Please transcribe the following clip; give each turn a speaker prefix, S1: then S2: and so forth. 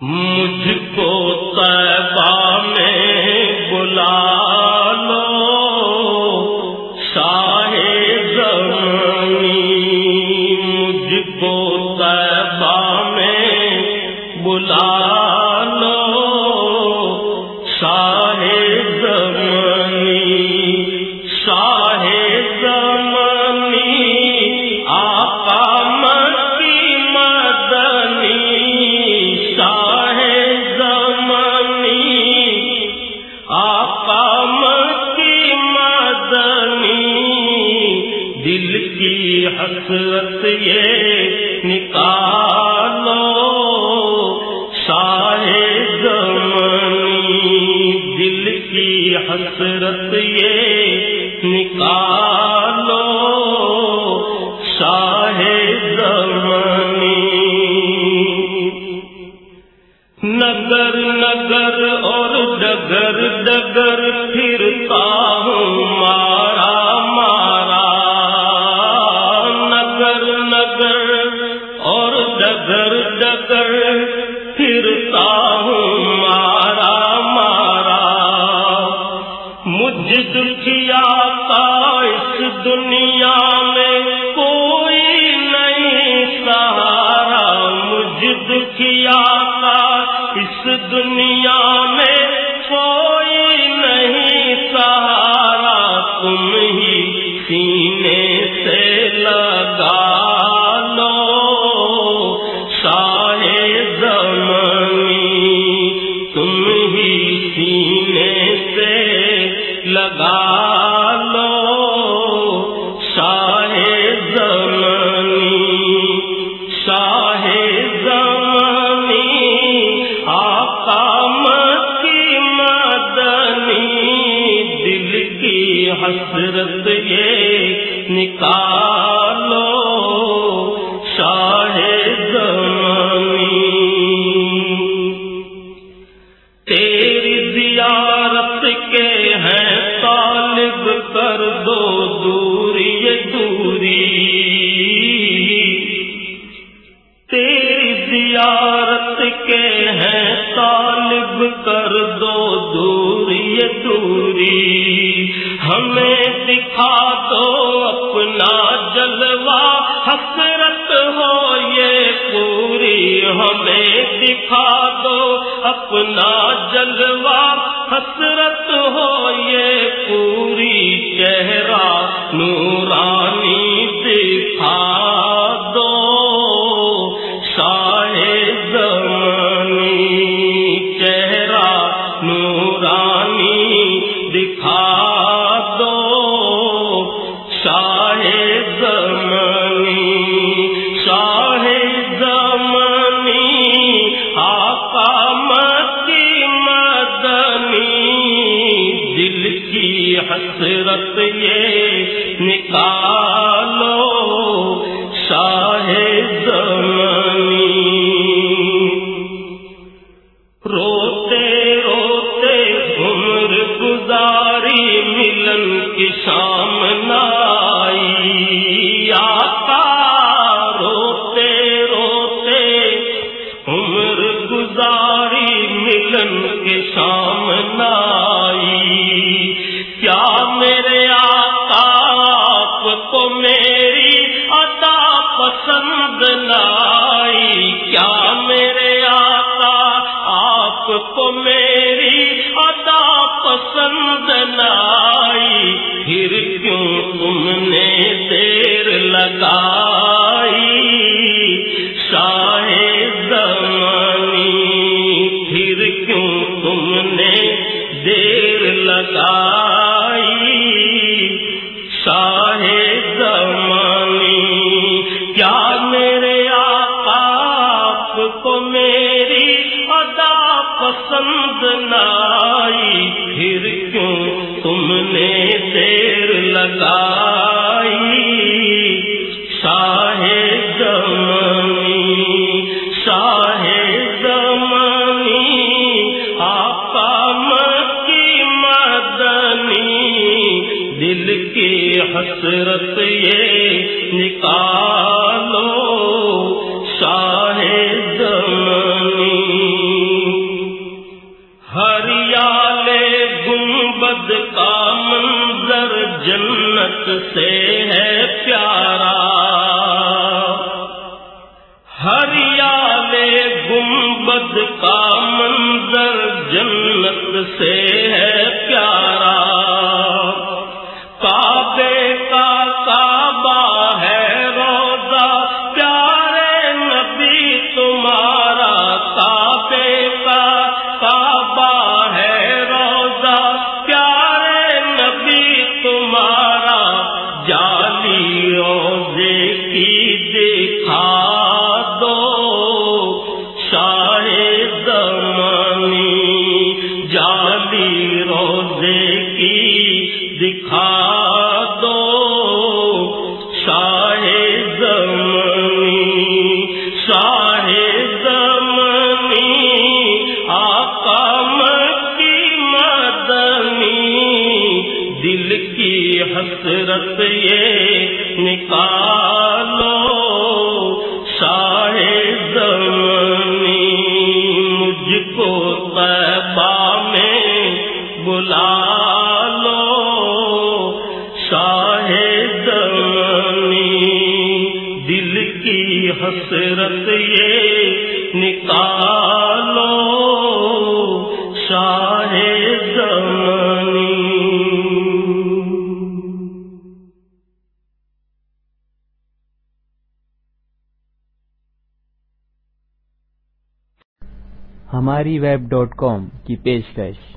S1: مجھ کو طیبہ میں بلا لو، شاہ زمانی مجھ کو طیبہ میں بلا لو، شاہ زمانی شاہ زمانی آقا دل کی حسرت یہ نکالو شاہ دل کی حسرت یہ نکالو شاہ نگر نگر اور ڈگر ڈگر پھرتا مجھ دکھیا کا اس دنیا میں کوئی نہیں، سہارا مجھ دکھیا کا اس دنیا میں کوئی نہیں، سہارا تم ہی سینے سے لگا لو۔ شاہ زمانی تم ہی سینے لگا لو شاہ زمانی شاہ زمانی آقا مکی مدنی دل کی حسرت یہ نکالو دو دوری، یہ دوری۔ تیری زیارت کے ہیں، طالب کر دو دوری، یہ دوری۔ ہمیں دکھا دو اپنا جلوہ، حسرت ہو یہ پوری۔ ہمیں دکھا دو اپنا جلوہ حسرت ہو یہ پوری چہرہ نورانی دکھا حسرت یہ کیا میرے آقا، آپ کو میری عطا پسند لائی کیا میرے آقا، آپ کو میری عطا پسند لائی پھر کیوں تم نے دیر لگائی؟ شاہ زمانی، پھر کیوں تم نے دیر لگائی؟ کیا میرے آپ کو میری پسند نائی پھر کیوں تم نے دیر لگائی؟ قدرت یہ نکالو، شاہ ہریال گنبد کا منظر جنت سے ہے پیارا۔ ہریال گنبد کا منظر جنت سے ہے پیارا۔ جالی روزے کی دکھا دو۔ شاہ زمانی شاہ زمانی آقا مکی مدنی۔ دل کی حسرت یہ نکالو بلا لو شاہ دل کی حسرت یہ نکالو، شاہ
S2: ہماری ویب ڈاٹ کام کی پیشکش۔